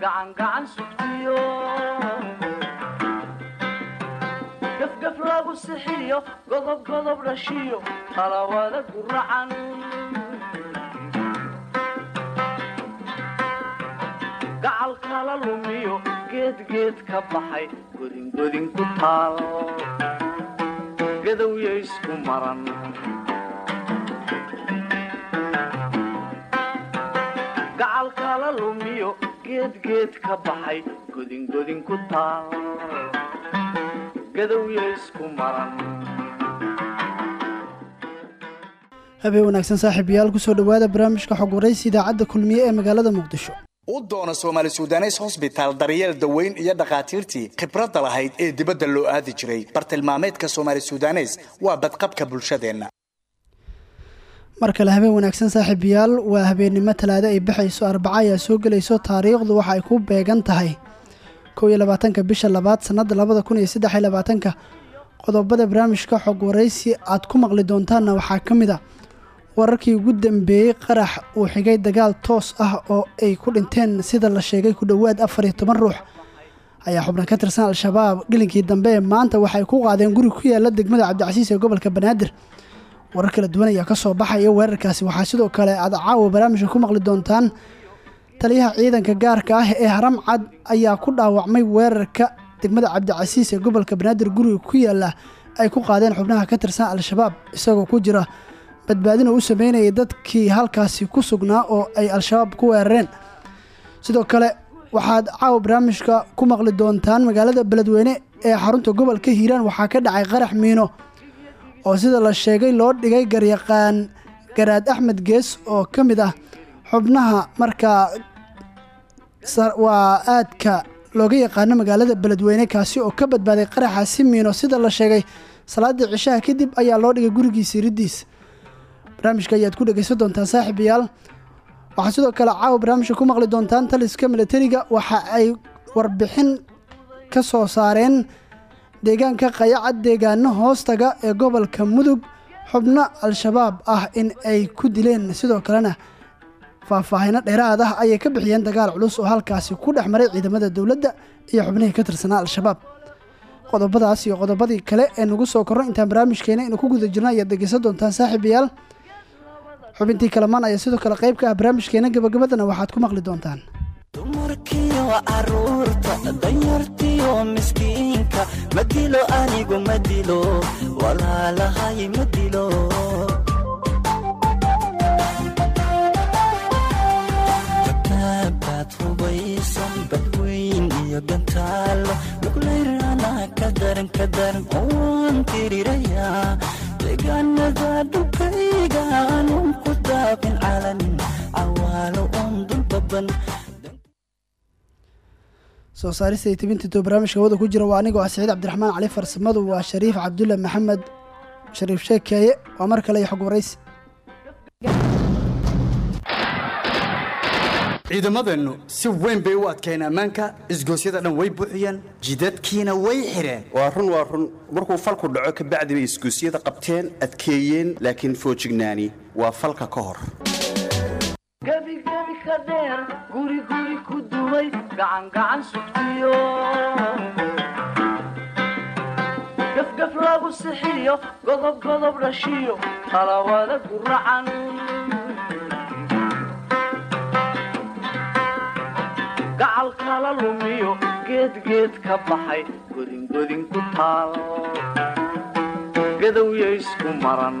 gacangacan sugtiyo gafgaf lagu sixiyo. Godob godob dhashiyo talawada guracan gacal kala lumiyo. Geedgeed ka baxay. Godingodin ku taal. Gadowya isku maran. Gacal kala lumiyo geedgeed ka baxay godingodin ku taal gadowya isku maran habeen wanaagsan saaxiibayaal ku soo dhowaada barnaamijka xog waraysi idaacadda kulmiye ee magaalada muqdisho u doona soomaali sudanes hosbitaal daryeel daweyn iyo dhakhaatiirtii khibradda lahayd ee dibadda loo aadi jiray bartilmaameedka soomaali sudanes waa badqabka bulshadeenna mar kale habeen wanaagsan saaxiibayaal waa habeennimo talaado ay baxayso arbaca ayaa soo gelayso taariikhdu waxa ay ku beegan tahay. Kow iyo labaatanka bisha labaad sannadda labada kun iyo qodobada barnaamijka xog waraysi aad ku maqli doontaanna waxaa ka mid a wararkii ugu dambeeyey qarax uu xigay dagaal toos ah oo ay ku dhinteen sida la sheegay ku dhowaad afar toban ruux ayaa xubnan ka tirsan al-shabaab. Gelinkii dambe ee maanta waxay ku qaadeen guri ku yaalla degmada cabdicasiis ee gobolka banaadir warar kala duwan ayaa ka soo baxaya weerarkaasi. Waxaa sidoo kale aad caawa barnaamijka ku maqli doontaan. Taliyaha ciidanka gaarka ah ee haram cad ayaa ku dhaawacmay weerarka degmada cabdicasiis ee gobolka banaadir guriga ku yaalla ay ku qaadeen xubnaha ka tirsan al-shabaab isagoo ku jira badbaadina u sameynayay dadkii halkaasi ku sugnaa oo ay al-shabaab ku weerareen. Sidoo kale waxaad caawa barnaamijka ku maqli doontaan magaalada beledweyne ee xarunta gobolka hiiraan. Waxaa ka dhacay qarax miino oo sida la sheegay loo dhigay garyaqaan garaad axmed gees oo ka mid ah xubnaha markaa waa aadka looga yaqaano magaalada beledweyne kaasi oo ka badbaaday qaraxaasi miino sida la sheegay salaadii cishaha kadib ayaa loo dhigay gurigiisa iridiis barnaamijka ayaad ku dhegaysan doontaan saaxiibayaal. Waxaa sidoo kale caawa barnaamijka ku maqli doontaan taliska milatariga waxa ay warbixin ka soo saareen deegaanka qayacad deegaano hoostaga ee gobolka mudug xubno al-shabaab ah in ay ku dileen. Sidoo kalena faahfaahino dheeraad ah ayay ka bixiyeen dagaal culus oo halkaasi ku dhex maray ciidamada dowladda iyo xubnihii ka tirsanaa al-shabaab. Qodobadaas iyo qodobadii kale ee nagu soo korno intaan barnaamijkeena inu ku guda jirno ayaad dhegeysan doontaan saaxiibayaal. Xubintii kalamaan ayaa sidoo kale qayb ka ah barnaamijkeena gabagabadana waxaad ku maqli doontaan dumarkiyo carruurta danyartiyo miskiinka ma dilo anigu ma dilo walaalahay ma dilo dabaabaad hubaysan badweyn iyo gantaalo luglayrana ka daran ka daran waan tirirayaa deegaanada dhulkayga aanun ku daaqin calan. Cawaalo un dulbaban soo saarista iyo tibintiito barnaamijka hawada ku jira. Waa anigoo ah saciid cabdiraxmaan cali farsamadu waa shariif cabdulle maxamed shariif sheekeeye waa mar kale iyo xog waraysi ciidamadeennu si weyn bay u adkeen ammaanka isgoosyada dhan way buuxiyeen jidadkiina way xidheen waa run waa run. Markuu falku dhaco kabacdi bay isguusyada qabteen adkeeyeen laakiin foojignaani. Waa falka ka hor gebigebi ka guri guri ku dumay gacangacan sugtiyo lumiyo geedgeed ka baxay godingodin ku isku maran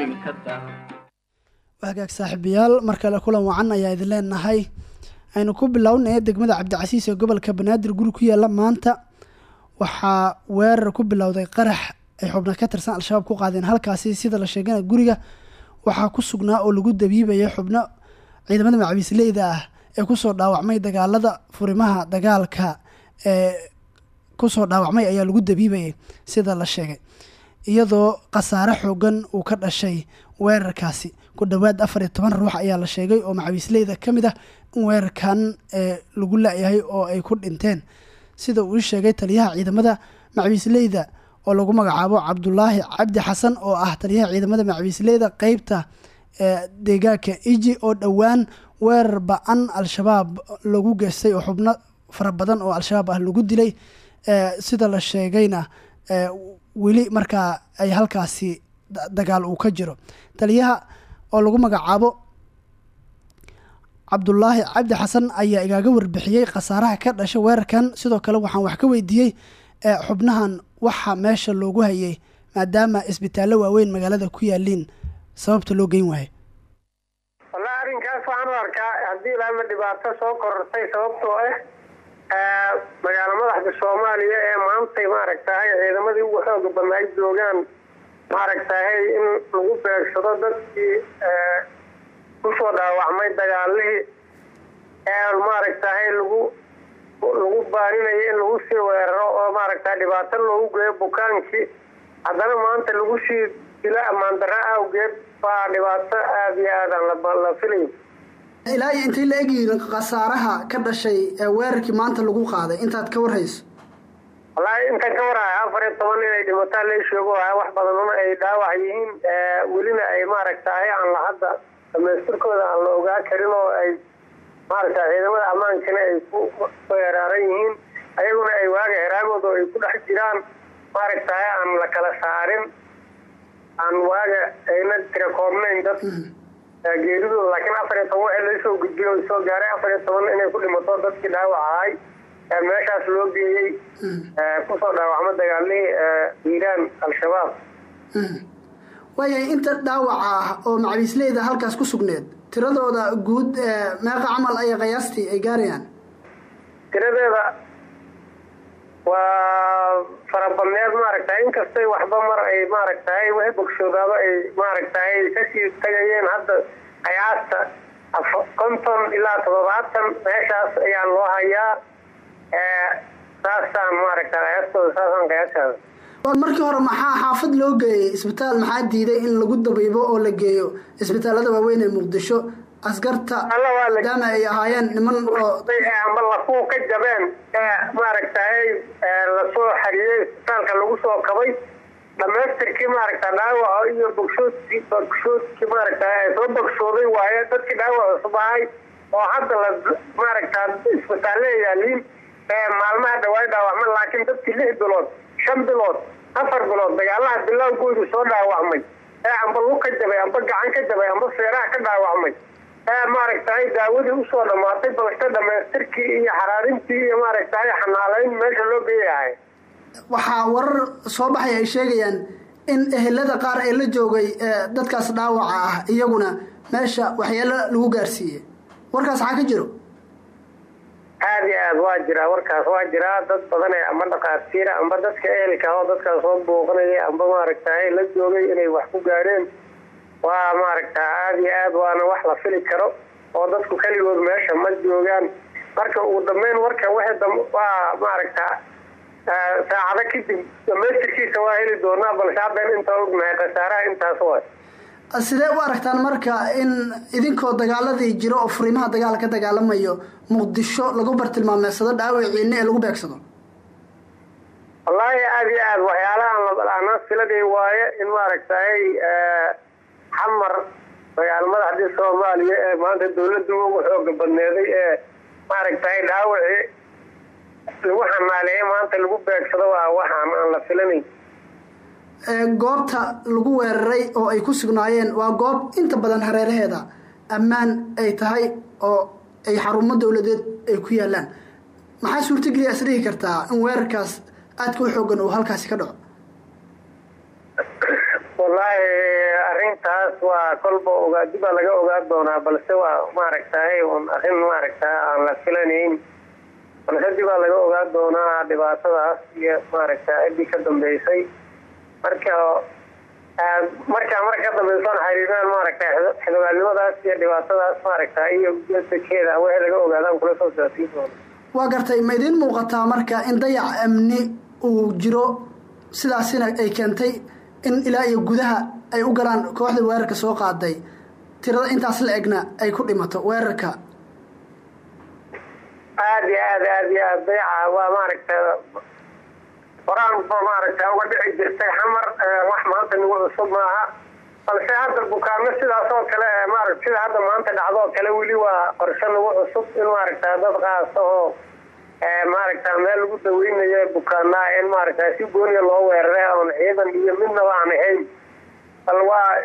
ka dar hagaag saaxiibayaal mar kale kulan wacan ayaa idin leenahay. Aynu ku bilownaya degmada cabdicasiis ee gobolka banaadir guri ku yaalla maanta. Waxaa weerar ku bilowday qarax ay xubna ka tirsan al-shabaab ku qaadeen. Halkaasi sida la sheegana guriga waxaa ku sugnaa oo lagu dabiibaya xubno ciidamada macawiisleyda ah ee ku soo dhaawacmay dagaalada furimaha dagaalka ee ku soo dhaawacmay ayaa lagu dabiibayay sida la sheegay iyadoo khasaare xoogan uu ka dhashay weerarkaasi. Ku dhowaad afar iyo toban ruux ayaa la sheegay oo macawiisleyda ka mid ah in weerarkan ee lagu la-yahay oo ay ku dhinteen. Sida uu sheegay taliyaha ciidamada macawiisleyda oo lagu magacaabo cabdulaahi cabdi xasan oo ah taliyaha ciidamada macawiisleyda qeybta ee deegaanka. Iji oo dhowaan weerar ba'an al-shabaab lagu geystay oo xubno fara badan oo al-shabaab ah lagu dilay sida la sheegayna weli markaa ay halkaasi dagaal uu ka jiro. Taliyaha oo lagu magacaabo cabdulaahi cabdi xasan ayaa igaaga warbixiyey khasaaraha ka dhasha weerarkan. Sidoo kale waxaan wax ka weydiiyey xubnahan waxa meesha loogu hayay maadaama isbitaallo waaweyn magaalada ku yaaliin sababta loo geyn waayo wallahi arrinkaas waxaan u arkaa haddii ilaama dhibaato soo korortay sababtoo ah magaalo madaxda soomaaliya ee maantay maaragtahay ciidamadii ugu xooga badnaay joogaan maaragtahay in lagu beegsado dadkii ku soo dhaawacmay dagaalihii. Ee maaragtahay lagu lagu baarinayo in lagu sii weeraro oo maaragta dhibaato loogu geeyo bukaankii haddana maanta lagu sii dilo ammaan darro awgeed waa dhibaato aada iyo aadaan la filay ilaa iyo intay la egyihiin khasaaraha ka dhashay ee weerarkii maanta lagu qaaday intaad ka warhayso? Wallaahi intaan ka warhaya afar iyo toban inay dhimataan la sheego wax badanuna ay dhaawac yihiin welina ay maaragtahay aan la hadda dhamaystirkooda aan la ogaa karin oo ay maaragta ciidamada ammaankana ay ku weeraaran yihiin ayaguna ay waaga heraagooda ay ku dhex jiraan maaragtahay aan la kala saarin aan waaga ayna tira koobnayn dad geeridooda laakiin afar iyo toban waxii laysoo gudbiyo soo gaaray afar iyo toban inay ku dhimato dadkii dhaawac ahay ee meeshaas loo geeyey ku soo dhaawacmo dagaalihii hiiraan al-shabaab. Waayahay inta dhaawaca ah oo macawiisleyda halkaas ku sugneed tiradooda guud meeqa camal aya qiyaastii ay gaarayaan? Tiradeeda waa farabadneed maaragtahay inkastay waxba mar ay maaragtahay wixii bogsoodaaba ay maaragtahay ka sii tagayeen hadda qiyaasta konton ilaa toddobaatan meeshaas ayaa loo hayaa saasaan maaragta qiyaastooda saasaan qiyaashaada markii hore maxaa xaafad loo geeyey isbitaal? Maxaa diiday in lagu dabiibo oo la geeyo isbitaalada waaweyn ee muqdisho askarta maadaama ay ahaayeen niman oo amba lafuu ka jabeen ee maaragtahay la soo xariyey isbitaalka lagu soo kabay dhamaystirkii maaragta dhaawaca iyo bogshoodkii bogshoodkii maaragtahay soo bogsooday waaye dadkii dhaawac cusub ahay oo hadda la maaragta isbitaalle yaaliin maalmaha dhawaay dhaawacma laakiin dadkii lix bilood shan bilood afar bilood dagaalaha bilowgoodu soo dhaawacmay. Ee amba lug ka jabay amba gacan ka jabay amba feeraha ka dhaawacmay maaragtahay daawadii u soo dhammaatay balse dhamaystirkii iyo xaraarintii iyo maaragtahay xanaalayn meesha loo geeyahay waxaa warar soo baxay ay sheegayaan in ehelada qaar ee la joogay dadkaas dhaawaca ah iyaguna meesha waxyaalo lagu gaarsiiyey. Warkaas maxaa ka jiro? Aada iyo aad waa jiraa warkaas waa jiraa dad badan ee amba dhakhaatiira amba dadka ehelka oo dadkaas soo booqanaya amba maaragtahay la joogay inay wax ku gaareen waa maaragta aada iyo aad waana wax la fili karo oo dadku keligood meesha ma joogaan. Marka ugu dambeyn warka waa maaragta saacado kadib dhamaystirkiisa waa heli doonaa balse haddan inta ognahay khasaaraha intaas way sidee u aragtaan marka in idinkoo dagaaladii jiro oo furimaha dagaal ka dagaalamayo muqdisho lagu bartilmaameedsado dhaawiciinna ee lagu beegsado? Wallaahi aada iyo aad waxyaalahaan labalaana filaday waaye in maaragtahay xamar dagaal madaxdii soomaaliya ee maanta dawladda ugu xooga badneeday ee maaragtahay dhaawacii lagu xanaaleeyay maanta lagu beegsado waa waxaan aan la filanayn. Goobta lagu weeraray oo ay ku sugnaayeen waa goob inta badan hareeraheeda ammaan ay tahay oo ay xarumo dowladeed ay ku yaalaan maxaa suurtageliya is dhihi kartaa in weerarkaas aadka u xoogan uu halkaasi ka dhaco? Wallaahi arrintaas waa kolba ogaadi baa laga ogaa doonaa balse waa maaragtahay un arrin maaragta aan la filanayn. Balse dibaa laga ogaa doonaa dhibaatadaas iyo maaragta ciddii ka dambeysay. Marka markaa marka ka dambaysan xiriiraan xildhibaannimadaas iyo dhibaatadaas maaragta iyo ujeedakeeda wixii laga ogaadaan kula soo saatiin doona waa gartay ma idiin muuqataa marka in dayac amni uu jiro sidaasina ay keentay in ilaa iyo gudaha ay u galaan kooxda weerarka soo qaaday. Tirada intaas la egna ay ku dhimato weerarka. Aada iyo aad aada iyo aad dayaca waa maaragta horaan ba maaragta uga dhici jirtay xamar wax maanta nagu cusub maaha. Balse hadda bukaano sidaas oo kale maarata sida hadda maanta dhacdo oo kale weli waa qorshe nagu cusub in maaragta dad qaas oo maaragta meel lagu daweynayo bukaanaa in maaragta si gooniya loo weeraray oon ciidan iyo midnaba aan ahayn. Bal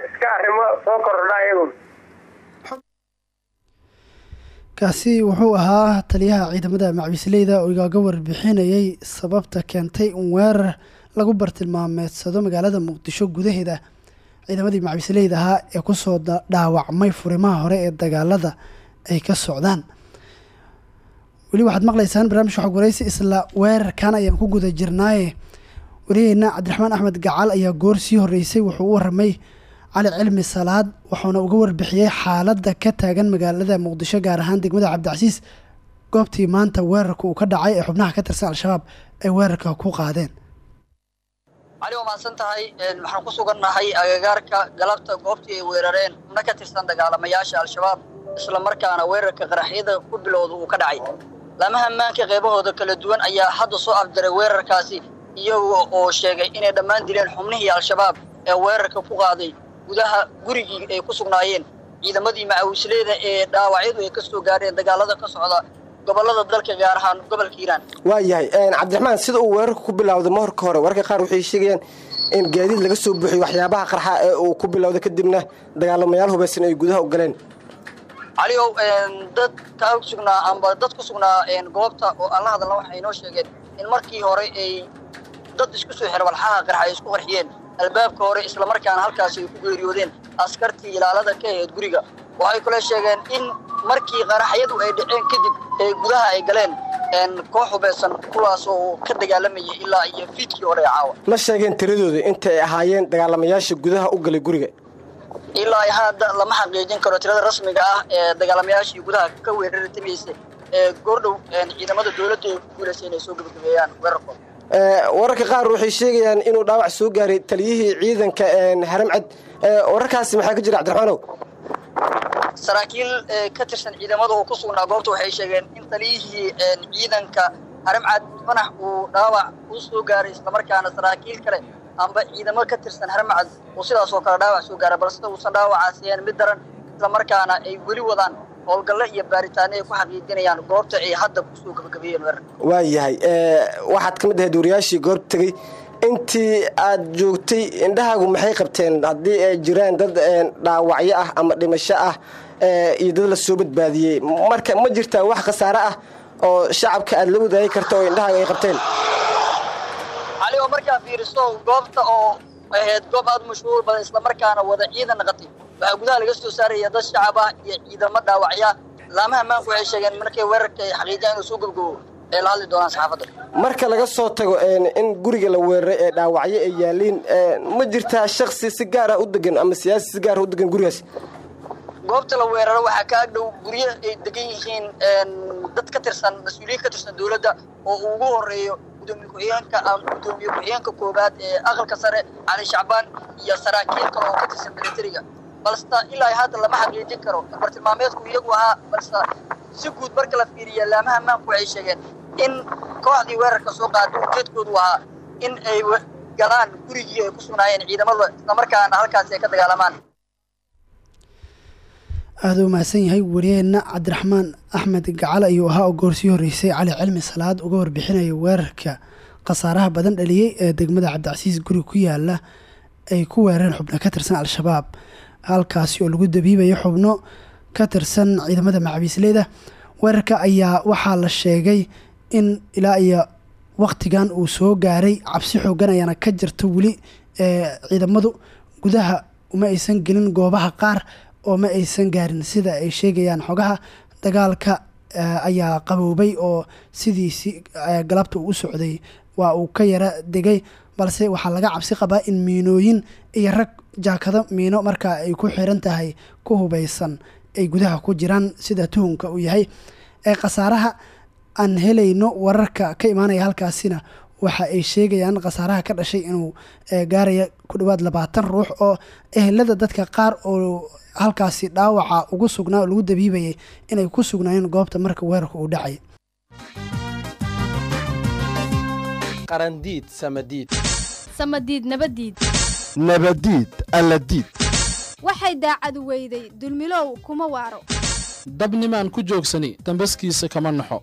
iska arrimo soo kordha iyagun kaasi wuxuu ahaa taliyaha ciidamada macwisleyda oo igaaga warbixinayay sababta keentay in weerar lagu bartilmaameedsado magaalada muqdisho gudaheeda. Ciidamadii macwisleyda ahaa ee ku soo dhaawacmay furimaha hore ee dagaalada ay ka socdaan weli waxaad maqlaysaan barnaamijka xog waraysi isla weerarkan ayaan ku guda jirnaaye. Wariyeyna cabdiraxmaan axmed gacal ayaa goor sii horeysay wuxuu u waramay cali cilmi salaad wuxuuna uga warbixiyey xaaladda ka taagan magaalada muqdisho gaar ahaan degmada cabdicasiis. Goobtii maanta weerarka uu ka dhacay ee xubnaha ka tirsan al-shabaab ay weerarka ku qaadeen. Cali waa mahadsan tahay waxaan ku sugannahay agagaarka galabta goobtii ay weerareen xubno ka tirsan dagaalamayaasha al-shabaab isla markaana weerarka qaraxyada ku bilowda uu ka dhacay laamaha ammaanka qaybahooda kala duwan ayaa hadda soo afjaray weerarkaasi iyaga oo sheegay inay dhammaan dileen xubnihii al-shabaab ee weerarka ku qaaday gudaha gurigii ay ku sugnaayeen. Ciidamadii macawisleeda ee dhaawacyadu ay ka soo gaareen dagaalada ka socda gobollada dalka gaar ahaan gobolka hiiraan. Waayahay cabdiraxmaan sida uu weerarka ku bilowday mahorka hore wararka qaar waxay sheegayaan in gaadiid laga soo buuxiyo waxyaabaha qarxa ee uu ku bilowday kadibna dagaalamayaal hubaysan ay gudaha u galeen caliow dad ka sugnaa amba dad ku sugnaa goobta oo aan la hadalna waxay inoo sheegeen in markii hore ay dad isku soo xira walxaha qarxa ay isku qarxiyeen albaabka hore islamarkaana halkaasi ay ku geeriyoodeen askartii ilaalada ka ahayd guriga. Waxay kule sheegeen in markii qaraxyadu ay dhaceen kadib ee gudaha ay galeen koox hubaysan kuwaas oo ka dagaalamayay ilaa iyo fiidkii hore caawa. Ma sheegeen tiradooda inta ay ahaayeen dagaalamayaasha gudaha u galay guriga ilaa hadda lama xaqiijin karo tirada rasmiga ah ee dagaalamayaashii gudaha ka weerari tamaysay ee goordhow ciidamada dowladda ay ku guulaysay inay soo gebagabeeyaan weerarkooda wararka qaar waxay sheegayaan inuu dhaawac soo gaaray taliyihii ciidanka haramcad wararkaasi maxaa ka jira cabdiraxmaanow saraakiil ka tirsan ciidamada oo ku sugnaa goobta waxay sheegeen in taliyihii ciidanka haramcad fanax uu dhaawac uu soo gaaray islamarkaana saraakiil kale amba ciidamo ka tirsan haramcad uu sidaas oo kale dhaawac soo gaaray balse uusan dhaawacaas yahan mid daran. Islamarkaana ay weli wadaan howlgallo iyo baaritaano ay ku xaqiijinayaan goobta ay hadda ku soo gabagabeeyeen weerarka. Waayahay waxaad ka mid ahayd wariyaashii goobta tegey. Intii aad joogtay indhahaagu maxay qabteen? Haddii ay jiraan dad dhaawacyo ah ama dhimasho ah iyo dad la soo badbaadiyey. Marka ma jirtaa wax khasaare ah oo shacabka aad la wadaagi karta oo indhahaaga ay qabteen cali oo markaa fiiriso goobta oo ahayd goob aad mashhuur badan islamarkaana wada ciidan naqatay. Waxaa gudaha laga soo saaraya dad shacab ah iyo ciidamo dhaawacya. Laamaha maanku waxay sheegeen markay weerarka xaqiijiyaan inuu soo gabgabo ay la hadli doonaan saxaafadda. Marka laga soo tago in guriga la weeraray ee dhaawacyo ay yaaliin ma jirtaa shaksi si gaar ah u degan ama siyaasi si gaar ah u degan gurigaas? Goobta la weeraro waxaa ka agdhow guryo ay degan yihiin dad ka tirsan mas'uuliyiin ka tirsan dowladda oo ugu horeeyo gudoomiye ku-xigeenka gudoomiye ku-xigeenka koowaad ee aqalka sare cali shacbaan iyo saraakiil kale oo ka tirsan militariga. Balse ilaa hadda lama xaqiijin karo. Bartilmaameedku iyagu ahaa balse si guud marka la fiiriya laamaha maanku waxay sheegeen in kooxdii weerarka soo qaaday ujeedkoodu ahaa in ay galaan gurigii ay ku sugnaayeen ciidamada islamarkaana halkaasi ay ka dagaalamaan aada u mahadsan yahay wariyeenna cabdiraxmaan axmed gacal ayuu ahaa oo goorsii horreysay cali cilmi salaad uga warbixinaya weerarka khasaaraha badan dhaliyey ee degmada cabdicasiis guri ku yaalla ay ku weerareen xubno ka tirsan al-shabaab. Halkaasi oo lagu dabiibayo xubno ka tirsan ciidamada macabiisleyda weerarka ayaa waxaa la sheegay in ilaa iyo wakhtigan uu soo gaaray cabsi xoogan ayaana ka jirta weli ee ciidamadu gudaha uma aysan gelin goobaha qaar oo ma aysan gaarin. Sida ay sheegayaan xogaha dagaalka ayaa qaboobay oo sidiisi galabta uu socday waa uu ka yara degay balse waxaa laga cabsi qabaa in miinooyin iyo rag jaakado miino markaa ay ku xiran tahay ku hubeysan ay gudaha ku jiraan sida tuhunka uu yahay. Ee khasaaraha aan helayno wararka ka imaanaya halkaasina waxa ay sheegayaan khasaaraha ka dhashay inuu gaaraya ku dhowaad labaatan ruux oo ehelada dadka qaar oo halkaasi dhaawaca ugu sugnaa oo lagu dabiibayay inay ku sugnaayeen goobta marka weerarka uu dhacay. Qarandiid samadiid. Samadiid nabadiid. Nabadiid alladiid. Waxay daacadu weyday dulmilow kuma waaro. Dabnimaan ku joogsani dambaskiisa kama naxo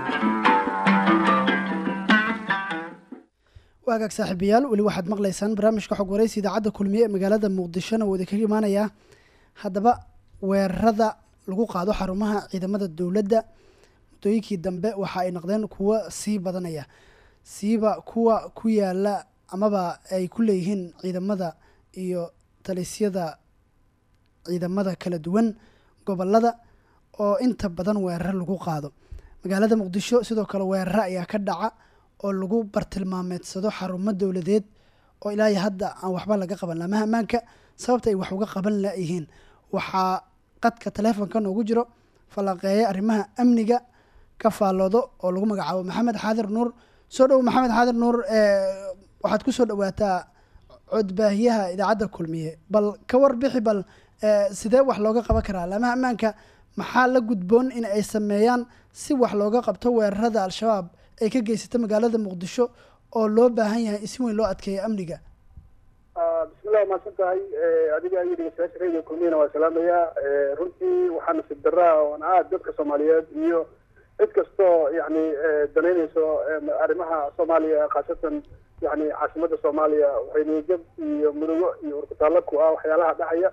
waagaag saaxiibayaal weli waxaad maqlaysaan barnaamijka xog waraysi idaacadda kulmiye ee magaalada muqdishona wuu idinkaga imaanayaa. Haddaba weerarada lagu qaado xarumaha ciidamada dowladda muddooyinkii dambe waxa ay noqdeen kuwo sii badanaya. Siiba kuwa ku yaalla amaba ay ku leeyihiin ciidamada iyo talisyada ciidamada kala duwan gobollada oo inta badan weeraro lagu qaado. Magaalada muqdisho sidoo kale weeraro ayaa ka dhaca oo lagu bartilmaameedsado xarumo dowladeed oo ilaa iyo hadda aan waxba laga qaban laamaha ammaanka sababta ay wax uga qaban layihiin waxaa qadka taleefonka noogu jiro falanqeeya arrimaha amniga ka faalloodo oo lagu magacaabo maxamed xaadir nuur. Soo dhow maxamed xaadir nuur waxaad ku soo dhawaataa codbaahiyaha idaacadda kulmiye. Bal ka warbixi bal sidee wax looga qaban karaa? Laamaha ammaanka maxaa la gudboon in ay sameeyaan si wax looga qabto weerarada al-shabaab ay ka geysata magaalada muqdisho oo loo baahan yahay in si weyn loo adkeeyo amniga? Bismillahi mahadsan tahay adiga iyo dhegeystayaasha radio kulmiyana waa salaamayaa runtii waxaa nasiib daraa oon aad dadka soomaaliyeed iyo cid kastoo yani danaynayso arrimaha soomaaliya khaasatan yani caasimada soomaaliya waxay niyajab iyo murugo iyo urkutaalo ku ah waxyaalaha dhacaya.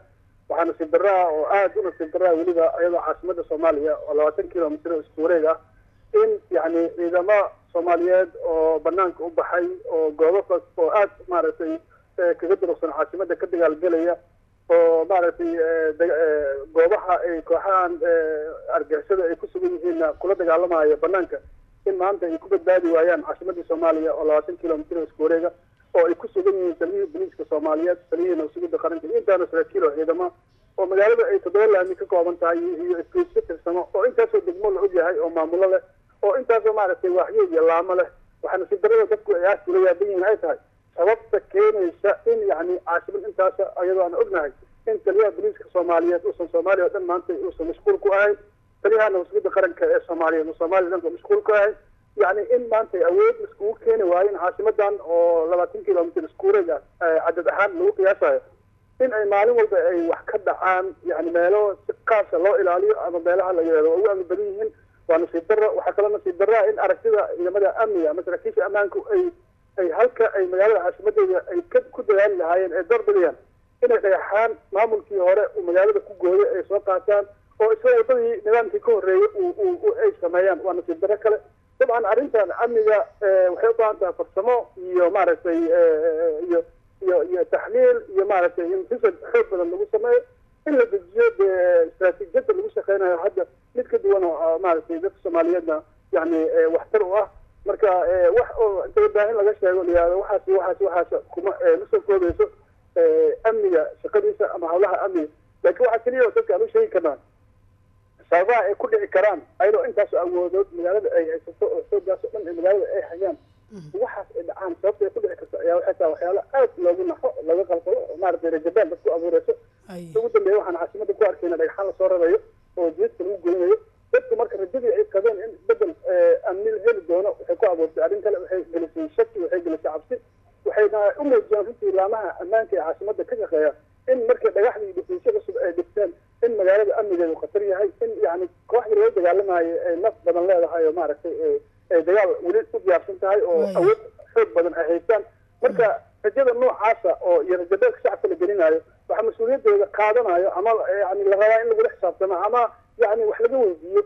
Waxaa nasiib daraa oo aad u nasiib daraa weliba iyadoo caasimada soomaaliya oo labaatan kilomitr isku wareeg ah in yani ciidamo soomaaliyeed oo banaanka u baxay oo goobo oo aad maaragtay kaga durugsan caasimada ka dagaalgelaya oo maaragtay goobaha ay kooxahan argixisada ay ku sugan yihiinna kula dagaalamaya banaanka in maanta ay ku badbaadi waayaan caasimadii soomaaliya oo labaatan kilomitr isku wareega oo ay ku sugan yihiin taliyihii boliiska soomaaliyeed taliyihii nabsugida qaranka iyo intaana saraakiil oo ciidamo oo magaalada ay toddoba laami ka kooban tahay iyo isgoysyo tirsamo oo intaasoo degmo la ogyahay oo maamulo leh oo intaasoo maaragtay waaxyo iyo laamo leh. Waxaa nasiib darada dadku ay aad kula yaaban yihiin ay tahay. Sababta keenaysa in yani caasimad intaas ayadoo aan ognahay in taliyaha boliiska soomaaliyeed uusan soomaaliya o dhan maanta uusan mashquul ku ahayn taliyaha nabsugida qaranka ee soomaaliyeed soomaaliya dhanka mashquul ku ahayn yani in maanta awood iskugu keeni waayo in caasimadan oo labaatan kilomitr isku wareeg ah cadad ahaan lagu qiyaasayo in ay maalin walba ay wax ka dhacaan yani meelo si qaasa loo ilaaliyo ama meelaha la yidhahdo waa ugu amni badan yihiin waa nasiib daro waxaa kaloo nasiib daraa in aragtida ciidamada amniga ama saraakiisha ammaanku ay ay halka ay magaalada caasimadeeda ay ka ku dadaali lahaayeen ee darbidayaan inay dhagaxaan. Maamulkii hore uu magaalada ku gooyo ay soo qaataan oo isla wadadii nidaamkii ka horreeyay uu ay sameeyaan. Waa nasiib daro kale. Dabcan arrintan amniga waxay u baahan tahay farsamo iyo maaragtay iyo iyo iyo taxliil iyo maaragtay in xisab xoog badan lagu sameeyo in la dejiyo dee istaraatiijiyadda lagu shaqeynayo hadda mid ka duwan oo maaragtay dadka soomaaliyeedna yani waxtar u ah marka wax oo inta warbaahin laga sheego layihahdo waxaas waxaas waxaas kuma ma soo koobayso amniga shaqadiisa ama hawlaha amniga laakiin waxaa keliya oo dadka aan u sheegi karnaa sababaha ay ku dhici karaan ayadoo intaas awoodood magaalada ay haysato oo xoogaas oo dhan magaalada ay hayaan waxaas ay dhacaan sababta ay ku dhici karto ayaa waxay tahay waxyaalo aad loogu naxo looga qalqalo oo maaragtay rajabaan dadku abuureyso. Ugu dambeeya waxaan caasimada ku arkayna dhagxaan la soo rarayo oo jidadka lagu gelinayo dadku marka rajadii ay qabeen in bedel amni la heli doono waxay ku abuurtay arrin kale waxay gelisay shaki waxay gelisay cabsi waxayna u muujiyaan runtii laamaha ammaanka ee caasimada ka shaqeeya in markii dhagaxdii dhifiisyo cusub ay dhigteen in magaalada amnigeedu khatar yahay in yani kooxdii loo dagaalamayo ay naf badan leedahay oo maaragtay ay dagaal weli u diyaarsan tahay oo awood xoog badan ay haystaan. Marka rajada noocaasa oo iyo rajabeelka shacabka la gelinayo waxa mas'uuliyadeeda qaadanayo ama yani la rabaa in lagula xisaabtamo ama yani wax laga weydiiyo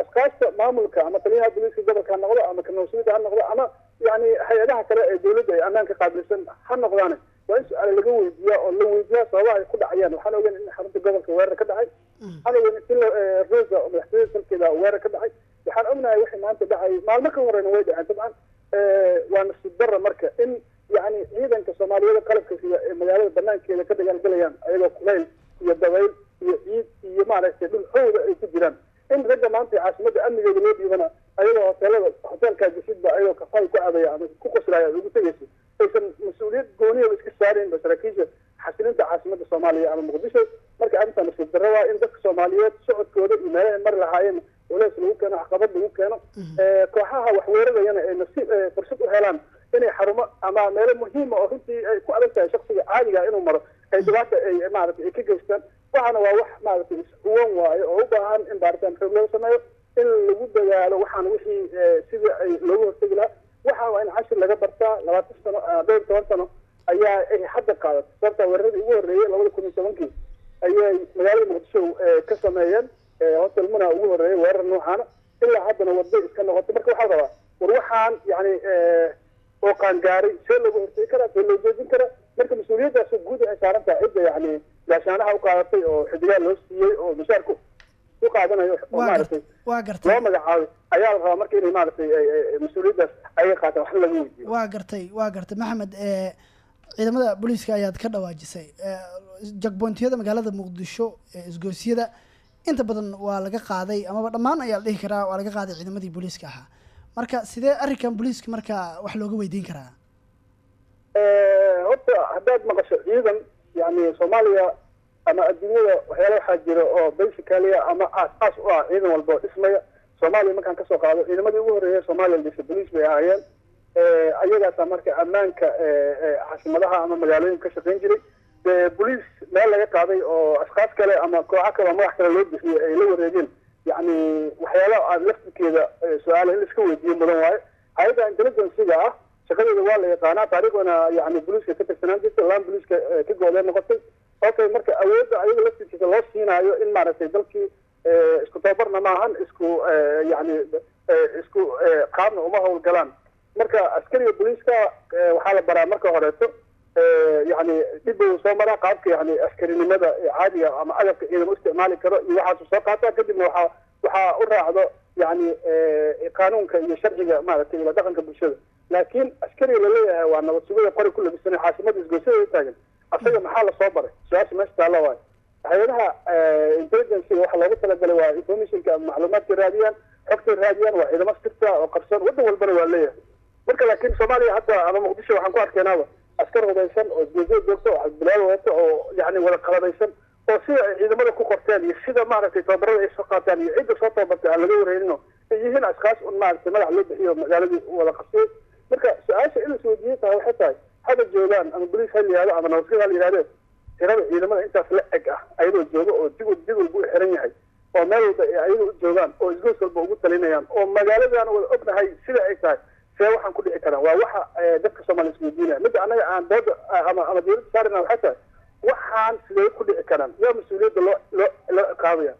askaasta maamulka ama taliyaha booliiska gobolka ha noqdo ama kanawsiyada ha noqdo ama yani hay'adaha kale ee dowladda ee ammaanka qaabilsan ha noqdaane. Waa in su'aal laga weydiiya oo la weydiiyaa sababaha ay ku dhacayaan. Waxaan ogeyn in xarunta gobolka weerar ka dhacay. Waxaan ogeyn in rosa oo madaxtooyada salkeeda weerar ka dhacay waxaan ognahay wixii maanta dhacay. Maalmo ka horeyna way dhaceen. Dabcan waa nasiib darra marka in yani ciidanka soomaaliyada qalabka sida ee magaalada banaankeeda ka dagaalgalayaan ayagoo kulayl iyo dabayl iyo ciid iyo maaragtay dhul xowda ay ku jiraan. In ragga maanta caasimadda amnigeeda loo dhiibana ayagoo hoteelada hoteelkaa geshidba ayagoo kafay ku cabaya ama ku qoslaya ugu tegaysa aysan mas'uuliyad gooniyaba iska saaraynba saraakiisha xasilinta caasimadda soomaaliya ama muqdisho marka arrintaa nasiib darro waa in dadka soomaaliyeed socodkooda iyo meelahay mari lahaayeen walaas lagu keeno caqabad lagu keeno kooxaha wax weerarayana ay nasiib fursad u helaan inay xarumo ama meelo muhiima oo runtii ay ku adag tahay shaksiga caadiga inuu maro ay dhibaata ay maaragtay ay ka geystaan waxaana waa wax maaragtay is-uwan waayo oo u baahan in baaritaan xoog loo sameeyo in lagu dadaalo waxaan wixii sidii ay loogu hortegi lahaa waxaa waa in cashir laga bartaa labaatan sano dhowr iyo toban sano ayaa ay hadda qaadatay sababta weeraradii ugu horreeyey labada kun iyo tobankii ayay magaalada muqdisho ka sameeyeen hotel muna ugu horreeyay weerar noocaana ilaa haddana waddo iska noqotay marka waxaa rabaa war waxaan yani oo qaangaaray see looga hortegi karaa see loo joojin karaa marka mas'uuliyaddaas guud waxay saaran tahay cidda yani gaashaanaha u qaadatay oo xidigaa loo siiyey oo mushaarku u qaadanayo oo maaragtay waa gartay loo magacaabay ayaa la rabaa marka inay maaragtay mas'uuliyaddaas ayaga qaataan waxna laga weydiiyo waa gartay waa gartay. Maxamed ciidamada booliiska ayaad ka dhawaajisay. Jagbontiyada magaalada muqdisho ee isgoosyada inta badan waa laga qaaday amaba dhammaan ayaa la dhihi karaa waa laga qaaday ciidamadii booliiska ahaa. Marka sidee arrinkan booliiska marka wax looga weydiin karaa? Horta haddaad maqasho ciidan yani soomaaliya ama adduunyada waxyaala waxaa jira oo basicaliya ama aas aas u ah ciidan walba oo dhismaya soomaaliya markaan ka soo qaado ciidamadii ugu horreeya soomaaliya la dhisay boliis bay ahaayeen ayagaasa marka ammaanka caasimadaha ama magaalooyinka ka shaqayn jiray dee boliis meel laga qaaday oo ashkaas kale ama kooxo kale magax kale loo bixiyey ay la wareegeen. Yani waxyaala aan laftirkeeda su'aala in la iska weydiiyo mudan waayo. Hay'adda intelligenciga ah shaqadeeda waa la yaqaanaa taariikhdana yani boliiska ka tirsanaan jirta laan boliiska ka goodeen noqotay. Okay marka awoodda ayaga laftirkiisa loo siinaayo in maaragtay dalkii isku tababarna maahan isku yani isku qaabna uma howlgalaan marka askariga boliiska waxaa la baraa marka horeeto yani dhib uu soo maraa qaabka yani askarinimada caadiga ama agabka ciidan u isticmaali karo iyo waxaasuu soo qaataa kadibna waxaa waxaa u raacdo yani qaanuunka iyo sharciga maaragtay ila dhaqanka bulshada. Laakiin askariga la leeyahay waa nabad sugida qori ku labisanay caasimada isgoysada taagan. Asaga maxaa la soo baray? Su'aasha meesha taalla waayo. Hay'adaha intelligenciga waxaa loogu talagalay waa informationka macluumaadka raadiyaan xogtay raadiyaan waa ciidamo sirta oo qarsoon waddan walbana waa leeyahay marka laakiin soomaaliya hadda ama muqdisho waxaan ku arkeenaaba askar hudaysan oo isgoysada joogta oo xasbilaal wadata oo yani wada qaladaysan oo sida ay ciidamada ku qorteen iyo sida maaragtay tababarada ay soo qaataan iyo cidda soo tababartay aan laga wareyninoo ay yihiin askaas un maaragtay madax loo bixiyo magaaladii wada qabsiyey marka su'aasha in las weydiiyey tahay waxay tahay hada joogaan ama boliis ha la yihahdo ama nabadged ha la yihahde tirada ciidamada intaas la eg ah ayadoo jooga oo jigul jigulba u xiran yahay. Oo meel walba ay ayaga u joogaan oo isgoys walba ugu talinayaan oo magaaladan wada ognahay sida ay tahay see waxaan ku dhici karaa. Waa waxa dadka soomaaliya isweydiinaya midda anaga aan dooda ama ama dawladda saarina waxay tahay waxaan sidee ku dhici karaan yaa mas'uuliyadda loo loo loo qaadaya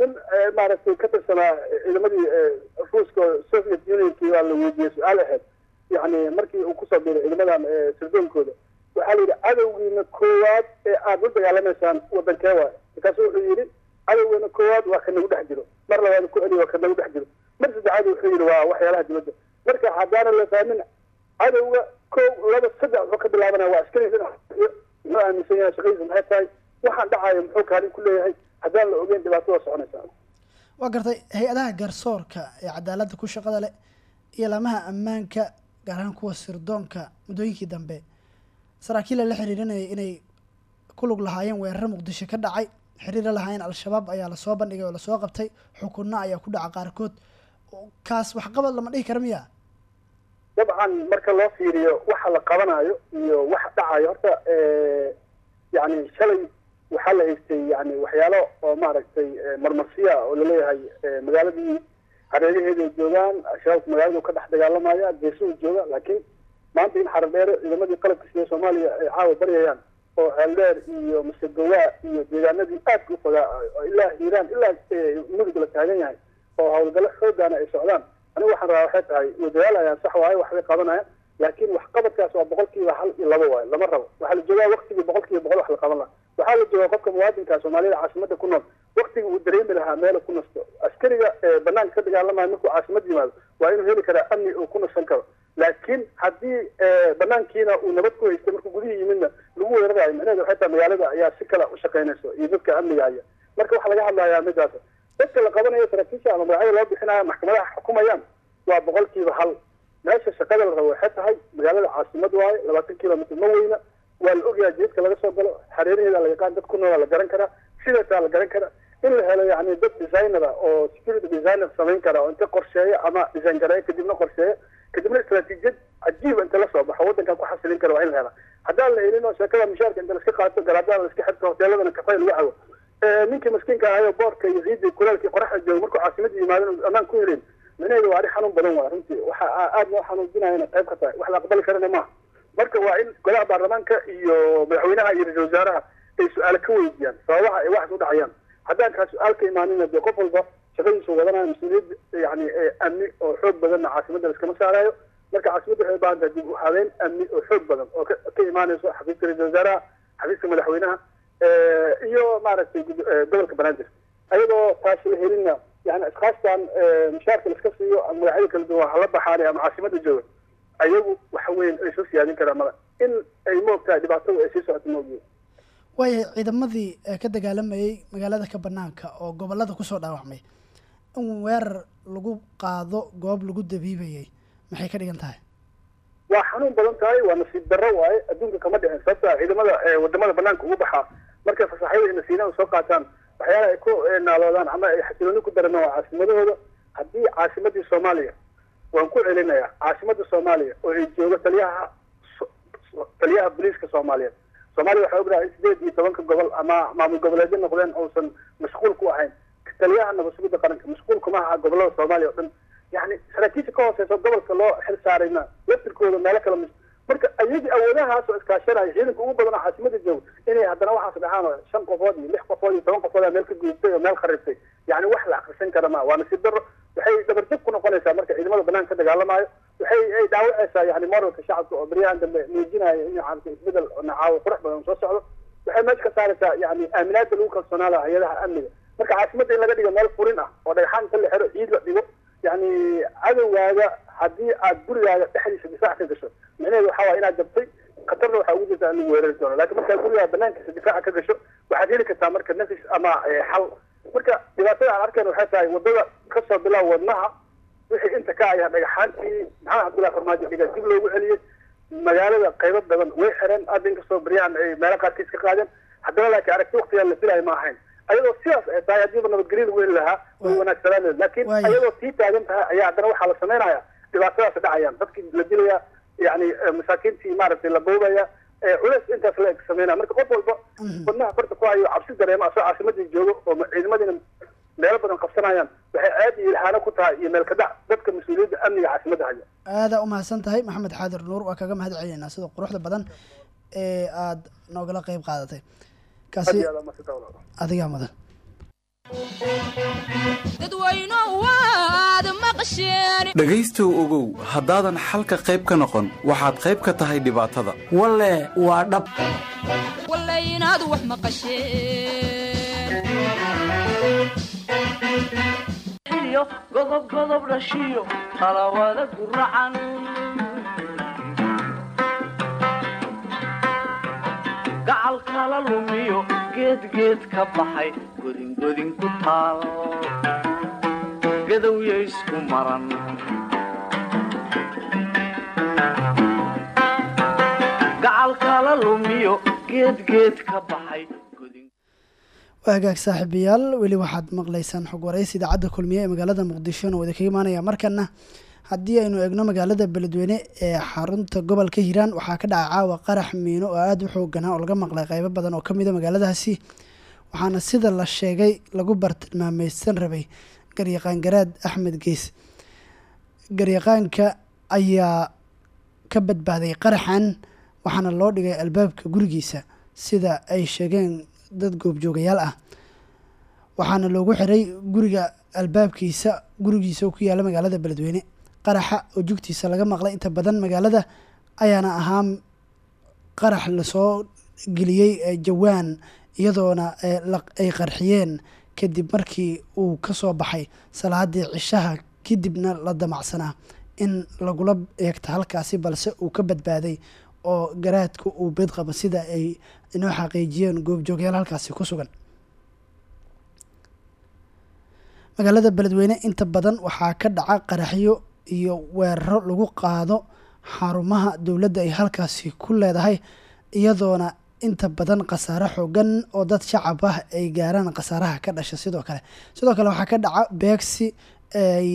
nin maaragtay ka tirsanaa ciidamadii ruuska soviet unionkii waa la weydiiyey su'aal ahayd yani markii uu ku soo biiray ciidamadan sirdoonkooda waxaa la yidhi cadowgiina koowaad ee aada la dagaalamaysaan wadankee waayo markaasu wuxuu yidhi cadowgiina koowaad waa ka nagu dhex jiro. Mar labaad ku celi waa ka nagu dhex jiro mar saddexaad wuxuu yidhi waa waxyaalaha dibadda. Marka haddaana la fahmin cadowga ko laba saddex wuxuu ka bilaabanaya waa askari muxuu aaminsan yahay shaqadiisa maxay tahay? Waxaan dhacayo muxuu kaalin ku leeyahay? Haddaan la ogeyn dhibaato waa soconaysaa. Waa gartay hay'adaha garsoorka ee cadaaladda ku shaqada leh iyo laamaha ammaanka gaar ahaan kuwa sirdoonka. Muddooyinkii dambe saraakiil la xiriirinayay inay ku lug lahaayeen weeraro muqdisho ka dhacay. Xiriira lahaayeen al-shabaab ayaa la soo bandhigay oo la soo qabtay. Xukunno ayaa ku dhaca qaarkood kaas waxqabad lama dhihi kara miya dabcan marka loo fiiriyo waxa la qabanayo iyo waxa dhacayo horta yani shalay waxaa la haystay yani waxyaalo oo maaragtay marmarsiya oo la leeyahay magaaladii. Hareeraheeda ay joogaan shabaabka magaaladu ka dhex dagaalamaya geesuhu jooga laakiin maanta in xaradheere ciidamadii qalabka sida soomaaliya ay caawa baryayaan oo ceeldheer iyo masegawaa iyo deegaanadii aadka u fogaa oo ilaa hiiraan ilaa mudug la taagan yahay oo howlgallo xoogaana ay socdaan. Anigu waxaan rabaa waxay tahay wadadaalayaan sax waaye waxbay qabanayaan. Laakiin waxqabadkaas waa boqolkiiba hal iyo laba waaye lama rabo. Waxaa la joogaa waktigii boqolkiiba boqol wax la qaban lahaa. Waxaa la joogaa qofka muwaadinka soomaalida caasimada ku nool. Waktiga uu dareemi lahaa meela ku nasto. Askariga banaanka ka dagaalamayo markuu caasimad yimaado waa inuu heli karaa amni uu ku nasan karo. Laakiin haddii banaankiina uu nabad ku haystay markuu gudihii yimidna lagu weerarayo micnaheedu waxay tahay magaalada ayaa si kale u shaqaynayso iyo dadka amniga haya. Marka waxaa laga hadlayaa midaas dadka la qabanayo saraakiisha ama magacyada loo bixinayo maxkamadaha xukumayaan waa boqolkiiba hal. Meesha shaqada la rabo waxay tahay magaalada caasimad waaye labaatan kilomitr ma weyna. Waa la ogyahay jidadka laga soo galo xareeraheeda la yaqaan dad ku noola la garan karaa sidasaa la garan karaa. In la helo yani dad designer oo security designer samayn kara oo inta qorsheeyo ama design gareeyo kadibna qorsheeyo kadibna istaraatiijiyad cajiiba inta la soo baxo waddankan ku xasilin kara waa in la hela. Haddaan la helin oo sheekada mushaarka inta laska qaato garaadada laska xirto hoteeladana kafay lagu cabo ninkii maskiinka ahayo boorka iyo ciidii kulaalkii qoraxda jooga markuu caasimada yimaado amaan ku helin. Micnaheedu waa arrin xanuun badan waa runtii. Waxa aad loo xanuujinaya inay qayb ka tahay. Wax la aqbali karana maaha marka waa in golaha baarlamaanka iyo madaxweynaha iyo ra'isul wasaaraha ay su'aale ka weydiiyaan sababaha ay waxaas u dhacayaan. Haddaan kaa su'aal ka imaanina dee qof walba shaqadiisu wadanaya mas'uuliyad yani amni oo xoog badanna caasimadda laskama saarayo. Marka caasimadda waxay u baahan tahay dib u habeen amni oo xoog badan oo ka imaanayso xafiiska ra'isul wasaaraha xafiiska madaxweynaha iyo maaragtay gobolka banaadir. Ayadoo taasi la helinna yani ashkaastan mushaarka laska siiyo ama magacyada kala duwan hala baxaanay ama caasimada jooga ayagu waxa weyn ay soo siyaadin karaan mala. In ay moogtahay dhibaatadu ay sii socoto moogyihin waayahay ciidamadii ka dagaalamayay magaalada ka banaanka oo gobollada ku soo dhaawacmay in weerar lagu qaado goob lagu dabiibayay maxay ka dhigan tahay? Waa xanuun badan tahay waa nasiib darro waaye adduunka kama dhicin. Sababta ciidamada waddamada banaanka ugu baxaa markay fasaxyada nasiinada soo qaataan waxyaala ay ku naaloodaan ama ay xasilooni ku dareemaan waa caasimadahooda haddii caasimadii soomaaliya waan ku celinayaa caasimada soomaaliya oo ay joogo taliyaha taliyaha booliiska soomaaliyeed soomaaliya waxaa ognahay in sideed iyo tobanka gobol ama maamul goboleedyo noqdeen uusan mashquul ku ahayn. Taliyaha nabasugidda qaranka mashquul kuma aha gobollada soomaaliya oo dhan. Yani saraakiisha ka hooseysa gobolka loo xil saarayna laftirkooda meelo kale marka ayagii awoodahaas oo iskaashanaya ciidanka ugu badan oo caasimada joogo inay haddana waxaas dhahaan oo shan qofood iyo lix qofood iyo toban qofood meel ka guurtay oo meel kharibtay yani wax la akrisan kara ma waa nasiib waxay dabarjab ku noqonaysaa marka ciidamada banaanka ka dagaalamayo waxay ay dhaawacaysaa yani moralka shacabka oo baryahan dambe muujinaya in caalamka isbeddel nacaawo qurux badan soo socdo. Waxay meesha ka saaraysaa yani aaminaada lagu kalsoonaala hay'adaha amniga. Marka caasimada in laga dhigo meel furin ah oo dhagxaan inta la xiro ciid la dhigo yani cadowgaaga haddii aad gurigaaga dhexdiisa difaac ka gasho micnaheedu waxa waa inaad jabtay khatarna waxaa ugu jirta in weerari doono. Lakin markaad gurigaaga banaankiisa difaaca ka gasho waxaad heli kartaa marka nafis ama xal. Marka dhibaatada aan arkayna waxay tahay waddada ka soo bilaab wadnaha wixii inta ka aya dhagaxaantii maxamed cabdullahi farmaajo dhiga dib loogu celiyey. Magaalada qaybo badan way xireen aad inkastoo baryahan ay meelo qaarkiis ka qaadeen. Haddana laakiin aragti waktigaa la filayo ma ahayn ayadoo sidaas ay tahay haddiiba nabadgelyo lagu heli lahaa way wanaagsanaan lahayd. Laakiin ayadoo sii taagan tahay ayaa haddana waxaa la samaynaya dhibaatadaas dhacayaan. Dadkii la dilaya yani masaakiintii maaragtay la boobaya culeys intaas la eg sameynaya marka qof walba wadnaha farta ku hayo cabsi dareema asoo caasimadii joogo oo ciidamadiina meelo badan qabsanayaan waxay aad iyo ilhaano ku tahay iyo meel ka dhac dadka mas'uuliyadda amniga caasimadda haya. Aadaa umahadsan tahay maxamed xaadir nuur waa kaga mahad celinaynaa sida quruxda badan ee aada noogala qeyb qaadatay kaasi adigaa mudan dhegaystow ogow haddaadan xalka qayb ka noqon waxaad qayb ka tahay dhibaatada. Walle waa dhab. Inaad wax maqasheen. Godob godob dhashiyo talawada guracan gacal kala lumiyo geedgeed ka baxay godingodin ku taal. Gadowya isku maran. Ka waa hagaag saaxiibayaal weli waxaad maqlaysaan xog waraysi idaacadda kulmiye ee magaalada muqdishona oo idinkaga imaanaya markana haddii aynu eegno magaalada beledweyne ee xarunta gobolka hiiraan waxaa ka dhacay caawa qarax miino oo aada u xooganaa oo laga maqlay qeybo badan oo kamida magaaladaasi waxaana sida la sheegay lagu bartilmaameysan rabay garyaqaan garaad axmed gees. Garyaqaanka ayaa ka badbaaday qaraxan waxaana loo dhigay albaabka gurigiisa sida ay sheegeen dad goobjoogayaal ah. Waxaana loogu xiray guriga albaabkiisa gurigiisa oo ku yaalla magaalada beledweyne qaraxa oo jugtiisa laga maqlay. Inta badan magaalada ayaana ahaa qarax la soo geliyey jawaan iyadoona ay qarxiyeen. Kadib markii uu ka soo baxay salaadii cishaha kadibna la damacsanaa in lagula eegta halkaasi balse uu ka badbaaday oo garaadka uu beed qabo sida ay inoo xaqiijiyeen goobjoogyaal halkaasi ku sugan. Magaalada beledweyne inta badan waxaa ka dhaca qaraxyo iyo weeraro lagu qaado xarumaha dowladda ay halkaasi ku leedahay iyadoona inta badan khasaare xoogan oo dad shacab ah ay gaaraan khasaaraha ka dhasha sidoo kale. Sidoo kale waxaa ka dhaca beegsi ay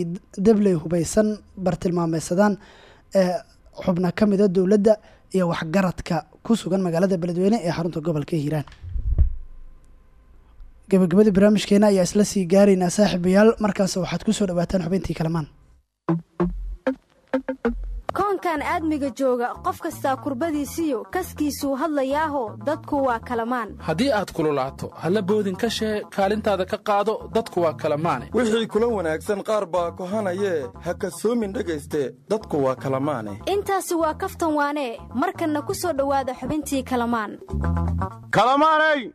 dabley hubaysan bartilmaameysadaan xubna ka mida dowladda iyo waxgaradka ku sugan magaalada beledweyne ee xarunta gobolka hiiraan. Gabagabadii barnaamijkeena ayaa isla sii gaaraynaa saaxiibayaal markaas waxaad ku soo dhawaataan xubintii kalamaan Thank you koonkan aadmiga jooga qof kastaa kurbadiisiyo kaskiisuu hadlayaaho dadku waa kalamaan. Haddii aad kululaato halla boodin ka shee kaalintaada ka qaado dadku waa kalamaane. Wixii kula wanaagsan qaar baa kohanayee ha kasoomin dhegayste dadku waa kalamaane. Intaasi waa kaftan waanee markanna ku soo dhowaada xubintii kalamaan. Kalamaanay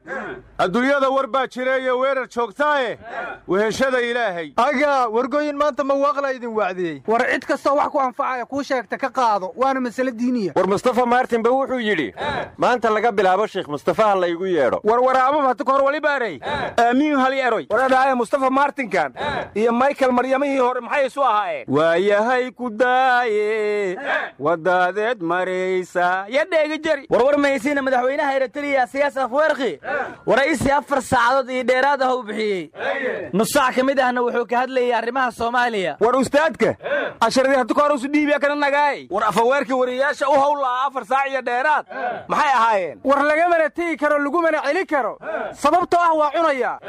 adduunyada war baa jireeye weerar joogtaaye? Weheshada ilaahay. Aga wargooyin maanta ma waaqla idin wacdiyey? War cid kastoo wax ku anfacaya kuu sheegta ka qaado waana masale diiniya. War mustafa maartin ba wuxuu yidhi maanta laga bilaabo sheekh mustafa ha laygu yeedho. War waraabab hata kahor wali baaray? Aamiin hali eroy waradhaaye mustafa maartinkan iyo michael maryamihii hore maxay isu ahaayeen waayahay ku daaye wadaadeed maraysa ya dheegi jari. Warwar maysiina madaxweynaha eritreya siyaas afwerki waraysi afar saacadood iyo dheeraad ah bixiyey. Nus saac ka mid ahna wuxuu ka hadlayay arrimaha soomaaliya. War ustaadka casharadii hata kahor usu dhiibiya kana nagaay war afaweerkii wariyaasha u howlaa afar saac iyo dheeraad. Maxay ahaayeen? War lagamana tegi karo lagumana celin karo. Sababtoo ah waa cunayaa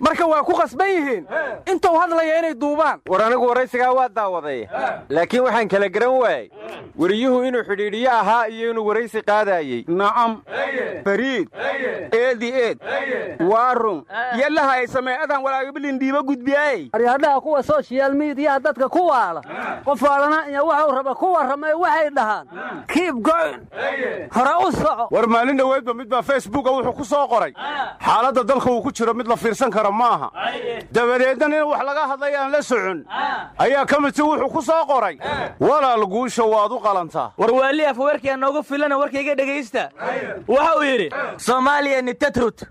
marka waa ku qasban yihiin. Intuu hadlaya inay duubaan. War anigu waraysigaa waa daawaday laakiin waxaan kala garan waayey. Weriyuhu inuu xidhiidhiyo ahaa iyo inuu waraysi qaadaayey. Nacam fariid eedi eed waa run yallaha ay sameecadan walaagabilin dhiiba gudbiyaay aryadhaha kuwa soshiyal miidiyaha dadka ku waala. Qof waalana iyo waxuu raba ku warramay waxay dhahaan. Kiib goyn hore u soco. War maalin dhoweedba midbaa facebooka wuxuu ku soo qoray. Xaaladda dalka uu ku jiro mid la fiirsan karo maaha. Dabadeedna in wax laga hadlay aan la socon ayaa ka midsi wuxuu ku soo qoray. Walaal guusha waad u qalantaa. War waali afweerkii noogu filana warkayga dhegaysta waxa uu yidhi soomaaliya nitatrut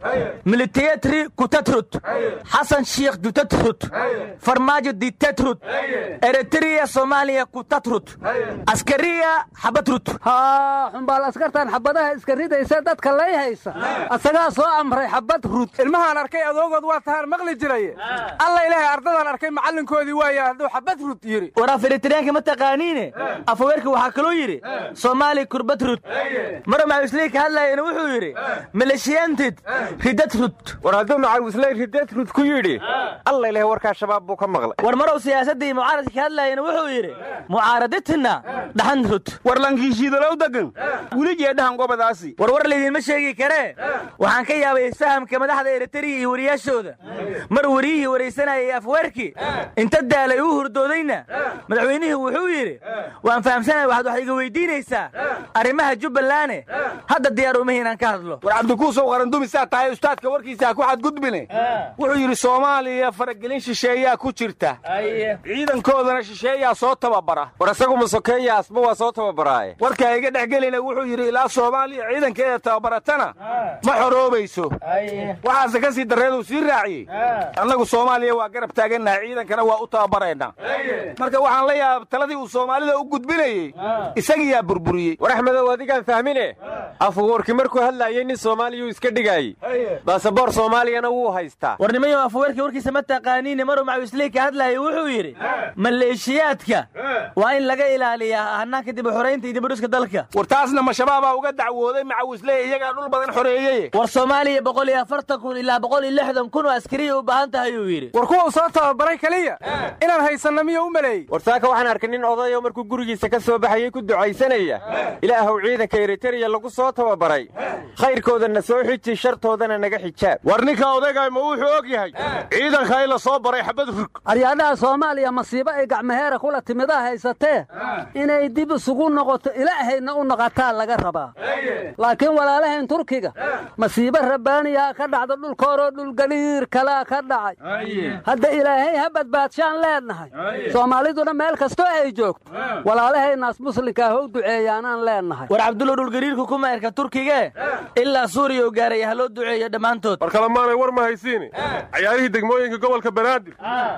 militiyatri kutatrut xasan shiikh dutatrut farmaajo ditatrut eritrea soomaaliya kutatrut askariya xabatrut haa xumbaal askartan xabadaha iska ridaysa dadka lay haysa. Asagaa soo amray xabad rud ilmahaan arkay adoogood waa tahaan maqli jiraye alla ilaahay ardadaan arkay macallinkoodii waaya hadduu xabad rud yidhi war af eritreyaanka ma taqaaniine? Afweerka waxaa kaluu yidhi soomaali kurbatrud maro macawisley ka hadlaayana wuxuu yidhi maleshiyaantid ridatrud war hadduu macawisley ridatrud ku yidhi. Alla ilaahay warkaa shabaab buu ka maqlay. War marow siyaasaddii mucaaradka ka hadlaayana wuxuu yidhi mucaaradatina dhaxanrud war lankiishiidalow degan weligee dhahan gobadaasi war war laydinma sheegi karee waxaan ka yaabay isfahamka madaxda eritreya iyo wariyaashooda mar wariyihii waraysanayay afweerkii. Inta daalay uu hurdoodayna madaxweynihii wuxuu yidhi waan fahamsanaya waxaad wax iga weydiinaysaa. Arrimaha jubbalane hadda diyaar uma inaan ka hadlo. War cabdikuusow qarandumisaa tahay ustaadka warkiisa ha ku xadgudbine. Wuxuu yidhi soomaaliya faragelin shisheeyaa ku jirta. Ciidankoodana shisheeyaa soo tababara. War isagu masokeeya asba waa soo tababaraaye warkaa iga dhex gelina wuxuu yidhi ilaa soomaaliya ciidankeeda tababaratana ma xoroobayso. Waxaase ka sii darreeduu sii raaciyey. Annagu soomaaliya waa garab taagannahay ciidankana waa u tababaraynaa marka waxaan la yaaba taladii uu soomaalida u gudbinayey isagiyaa burburiyey. War axmedow adigaan fahmine? Afuwarki markuu hadlaayey nin soomaaliyuu iska dhigaayey baasaboor soomaaliyana wuu haystaa. War nimayo afweerkii warkiisa ma taqaaniine maruu macawisley ka hadlaayay wuxuu yidhi maleeshiyaadka waa in laga ilaaliyaa hanaanka dib u xoraynta iyo dib u dhiska dalka. War taasna ma shabaabaa uga dacwooday macawisley iyagaa dhul badan xoreeyey war soomaaliya boqol iyo afartan kun ilaa boqol iyo lixdan kun oo askariya u baahan tahay uu yidhi. War kuwa uu soo tababaray keliya inaan haysanna miyo u maleeyey warsaaka waxaan arkay nin odayo markuu gurigiisa ka soo baxayey ku ducaysanaya. Ilaahow ciidanka eritreya lagu soo tababaray. Khayrkoodana soo xiji shartoodana naga xijaab. War ninka odayga ma wuxuu og yahay? Ciidanka in la soo baray xabad rug aryaadhaha soomaaliya masiibo ay gacmaheera kula timidaa haysatee inay dib isugu noqoto ilaahayna u noqotaa laga rabaa. Laakiin walaalahayn turkiga masiibo rabbaaniyaa ka dhacda dhulkooroo dhulgaliir kalaa ka dhacay. Hadda ilaahay ha badbaadshaan leennahay. Soomaaliduna meel kastoo ay joogto walaalahaynaas muslimkaa how duceeyaanaan leennahay. War cabdullow dhulgariirku ku meerka turkigee ilaa suuriya u gaaraya ha loo duceeyo dhammaantood. War kalemaanay war ma haysiini. Cayaarihii degmooyinka gobolka banaadir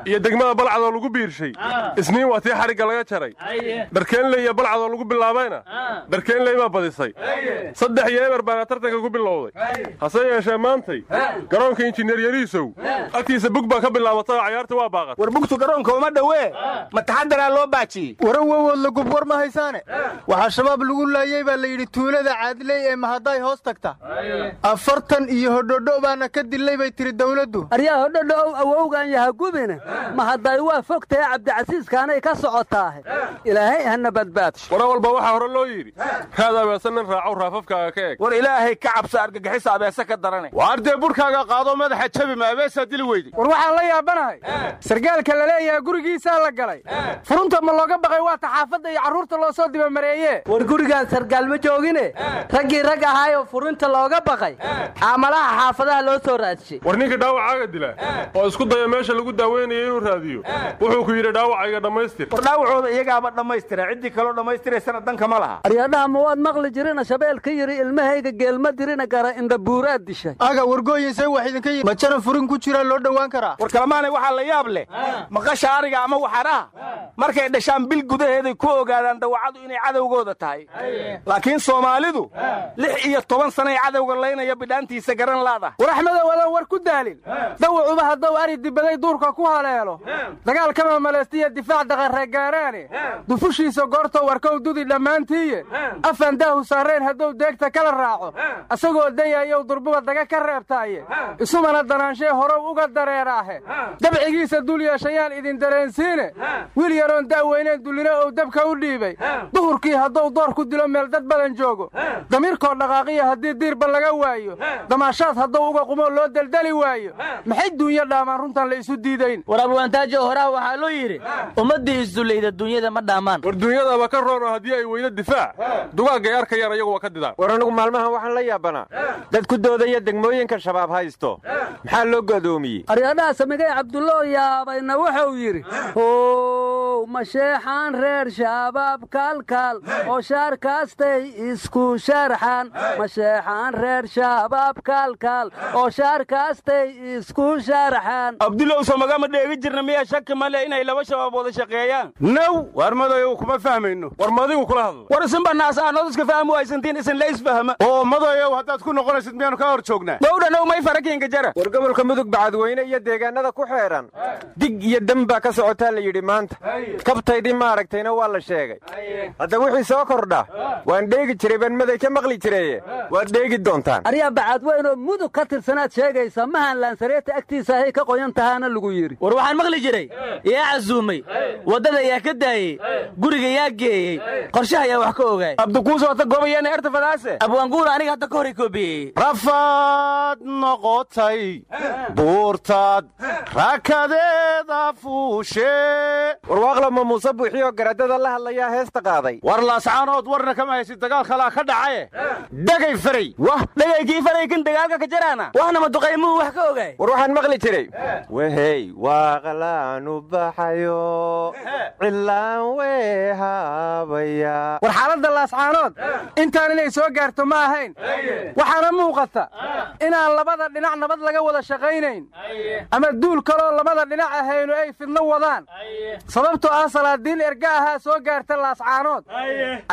iyo degmada balcadoo lagu biirshay isniin waa tii xarigga laga jaray dharkeenley iyo balcadoo lagu bilaabayna? Dharkeenley baa badisay saddex iyo eber baana tartanka ku bilowday. Hase yeeshee maantay garoonka injineer yariisow agtiisa bug baa ka bilaabatay oo cayaarta waa baaqat war bugtu garoonka uma dhowee. Ma taxadaraa loo baajiyey. Warawowood la gub war ma haysaane? Waxaa shabaab lagu laayey baa la yidhi tuulada caadiley ee mahadaay hoos tagta. Afartan iyo hodhodho baana ka dilay bay tiri dawladdu. Aryaa hodhodho ow awowgan yaha gubine? Ma hadday waa fogtahe cabdicasiiskaanay ka socotaahe ilaahay hana wara walba waxaa hore loo yidhi. Raad abeesan nin raacow raafafkaaga ka eg war ilaahay ka cabsa argagixisa abeese ka darane. Waardee burhkaaga qaado madaxa jabi ma abeesaa dili weyday. War waxaan la yaabanahay. Sargaalka la leeyahay gurigiisaa la galay. Furunta ma looga baqay waa taxaafadda iyo carruurta loo soo dibamareeye war gurigaan sargaal ma joogine? Raggii rag ahaayoo furinta looga baqay. Caamalaha xaafadaha loo soo raadshay war ninka dhaawacaaga dila. Oo isku daya meesha lagu daaweynayo inuu raadiyo. Wuxuu ku yidhi dhaawacayga dhammaystir. War dhaawacooda iyagaaba dhammaystira ciddii kaloo dhammaystiraysana danka ma laha. Aryadhaha ma waad maqli jirina shabeel ka yidhi ilmahayga geelma dirina gara indhabuuraad dishay. Aga wargooyinsay wax idinka yidhi majana furin ku jiraa loo dhowaan karaa? War kalamaanay waxaa la yaab leh. Maqasha ariga ama waxaraha markay dhashaan bil gudaheeday ku ogaadaan dawacadu inay cadowgooda tahay. Laakiin soomaalidu lix iyo toban sanay cadowga laynaya bidhaantiisa garan laada. War axmedow war ku daalin. Dawacuba hadduu ari dibaday duurka ku haleelo. Dagaal kama maleystiya difaac daqareegaaraane dufushiisa goortoo warkow dudi dhammaantiiye. Afan daahu saareen hadduu deegta kala raaco. Asagoo dayayow durbuba daga ka reebtaaye. Isumana danaanshae horow uga dareeraahe. Dabcigiisa dul yeeshayaan idin dareensiine. Wiil yaroon da'weyneen dullina ou dabka u dhiibay. Duhurkii hadduu door ku dilo meel dad badan joogo. Damiirkoo dhaqaaqiya haddii diirba laga waayo. Damaashaad hadduu uga qumoo loo deldeli waayo. Maxay duunyo dhaamaan runtan la isu diidayn? War abwaantaajo horaha waxaa loo yidhi ummaddii isdullayda duunyada ma dhaamaan war duunyadaba ka roon oo haddii ay weydo difaac dugaagay arkayaan iyagu waa ka didaan war anugu maalmahan waxaan la yaabanaa dad ku doodaya degmooyinka shabaab haysto. Maxaa loo godoomiyey? Aryadhaha samigay cabdulloo yaabayna wuxuu yidhi how masheexaan reer shabaab kaalkaal oo shaarkaastay isku sharxan. Masheexaan reer shabaab kaalkaal oo shaarkaastay isku sharxan. Abdulow somagama dheegi jirna miyaa shaki male inay laba shabaab wada shaqeeyaan? Now waar madayow kuma fahmayno. War madigu kula hadla war isinbanaas aanood iska fahmi waysantiin isin la isfahma. Oo madayow haddaad ku noqonaysid miyaanu ka hor joognaa. Gowdhanow may farakiinka jara. War gobolka mudug bacadweyne iyo deegaanada ku xeedhan dig iyo dem baa ka socotaa la yidhi maanta kabtaydii maaragtayna waa la sheegay. Hadda wixii soo kordha waan dheegi jiray baan maday ka maqli jireye waad dheegi doontaan. Aryaa bacadweynoo mudug ka tirsanaad sheegaysa mahan laansareeta agtiisa ahay ka qoyan tahaana lagu yidhi. War waxaan maqli jiray yaa casuumay waddada yaa ka daayey guriga yaa geeyey qorshaha yaa wax ka ogaay. Abdikuusota gobayana ertafadaase abwaanguura aniga hadda ka hor koobiyey rafaad noqotay buurtaad rakadeeda fuushe warwaaqlama muuse buuxiyoo garadada la hadlayaa heesta qaaday. War laascaanood warna kama haysid dagaal kalaa ka dhacaye. Dhegay faray. Wah dhegaykii faray kan dagaalka ka jaraana. Waxna maduqaymuhu wax ka ogaay? War waxaan maqli jiray. Wehey waaqlaanu baxayo. Cilaan weehaabay doonayaa war xaaladda laascaanood intaan inay soo gaarto ma ahayn. Waxaana muuqata inaan labada dhinac nabad laga wada shaqaynayn. Ama duul kaloo labada dhinac ahaynu ay fidno wadaan ah salaadiin erga ahaa soo gaarta laascaanood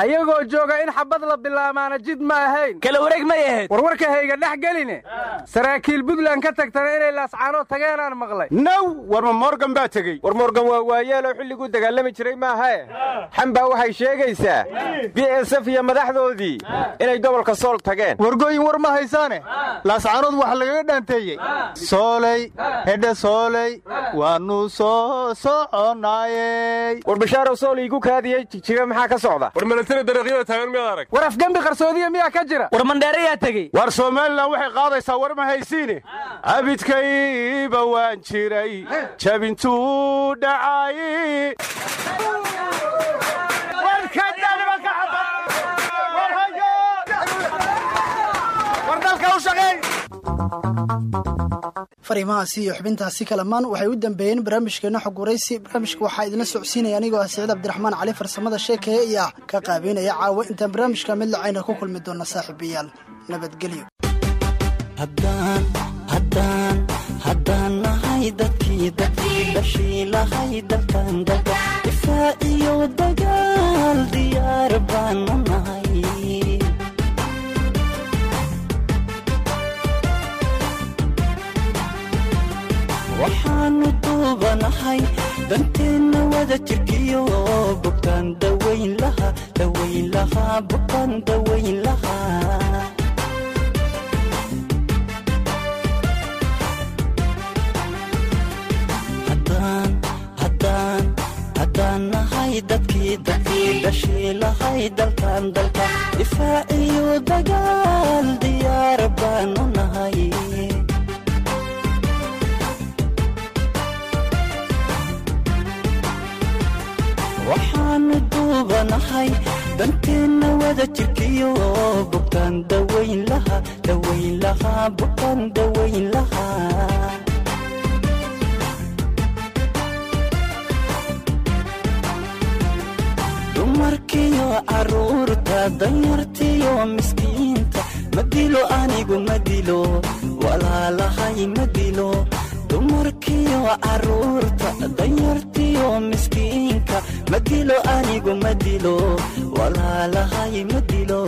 ayagoo jooga in xabad la bilaabaana jid ma ahayn. Kala wareeg may ahayd warwarka hayga dhex geline. Saraakiil buntland ka tagtana inay laascaanood tageenaan maqlay. Naw warma morgan baa tegey. War morgan waa waayeeloo xilliguu dagaalami jiray maahae xambaa waxay sheegaysaa b s f iyo madaxdoodii inay gobolka sool tageen. Wargooyin war ma haysaane? Laascaanood waxa lagaga dhaanteeyey. Sooley hedhe sooley waannu soo soconnaayey war bashaarow sool iigu kaadiyey jigjiga maxaa ka socda? War milatari dariiqyada taagan miyaad arag? War afgembi qarsoodiya miyaa ka jira? War mandheerayaa tegey. War somalilan waxay qaadaysaa war ma haysiine abidkayba waan jiray jabintuu dhacay fariimahaasi iyo xubintaasi kalamaan waxay u dambeeyeen barnaamijkeena xog waraysi barnaamijka waxaa idinla socodsiinaya anigoo ah siciid cabdiraxmaan cali farsamada sheekaya iyo ah ka qaabeynaya caawa. Intaan barnaamijka mid lacayna ku kulmi doona saaxiibayaal nabadgelyo dagaal diyaar baanu nahay waxaanu duubanahay danteenna wada jirkiyo bogtaan dawayn laha dawayn lahaa bogtaan dawayn lahaa haddaan nahay dadkii dadkii dhashii lahay dalkan dalka difaac dagaal diyaar baanu nahay waxaanu duubanahay danteenna wada jirkiyo. Bogtaan dawayn laha dawayn lahaa bogtaan dawayn lahaa dumarkiyo carruurta danyartiyo miskiinta ma dilo anigu ma dilo walaalahay ma dilo dumarkiyo carruurta danyartiyo miskiinka ma dilo anigu ma dilo walaalahay ma dilo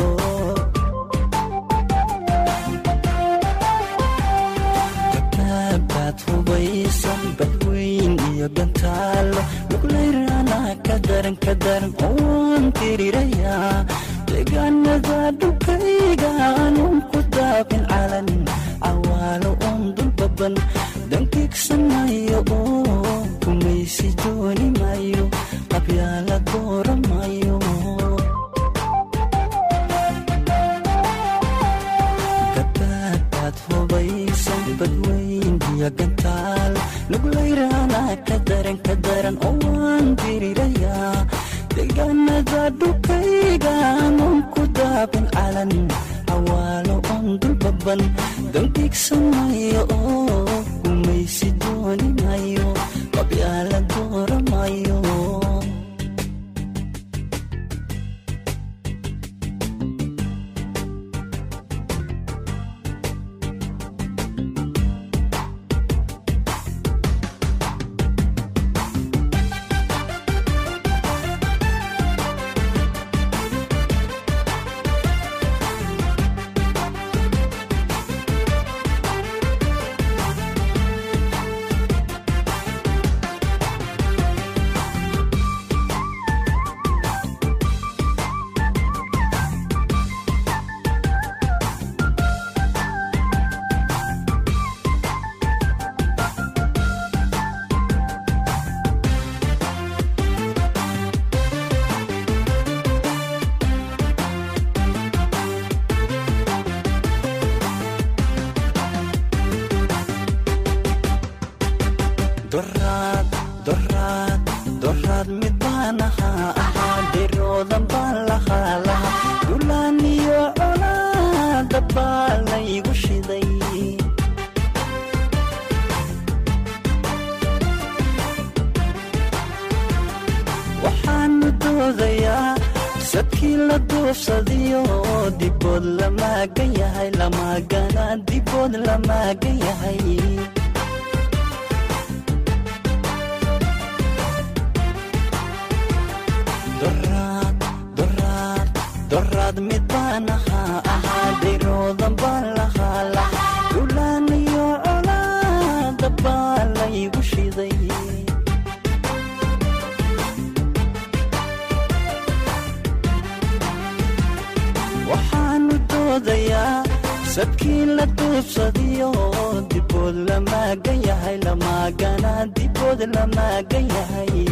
lamaagan yahay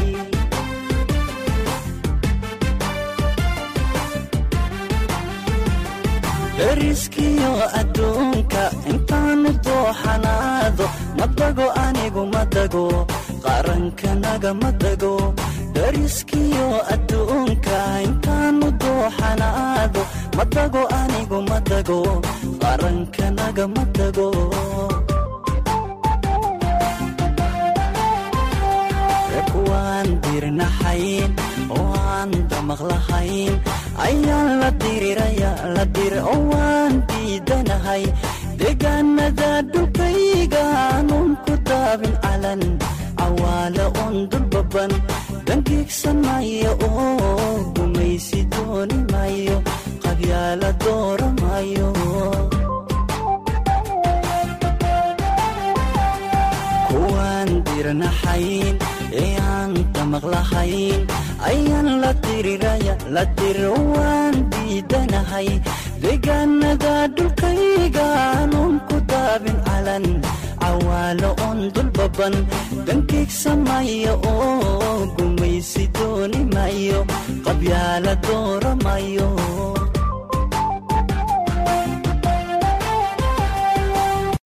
dariskiyo adduunka intaanu dooxanaado madago anigu madago qarankanaga madago dariskiyo adduunka intaanu dooxanaado madago anigu madago qarankanaga madago kuwaan dirnaxayn oo aan damaq lahayn ayaan la diriraya la dir oo waan diidanahay deegaanada dhulkayga aanun ku daabin calan. Cawaala un dulbaban dangiigsan mayo oo gumaysi dooni mayo qabyaala doora mayo kuwaan dirnaxayn ee aan damaq lahayn ayaan la diriraya la dir waan diidanahay deegaanada dhulkayga aanun ku daabin calan cawaalo un dulbaban dankiigsa mayo. Oo gumaysi dooni mayo qabyaala doora mayo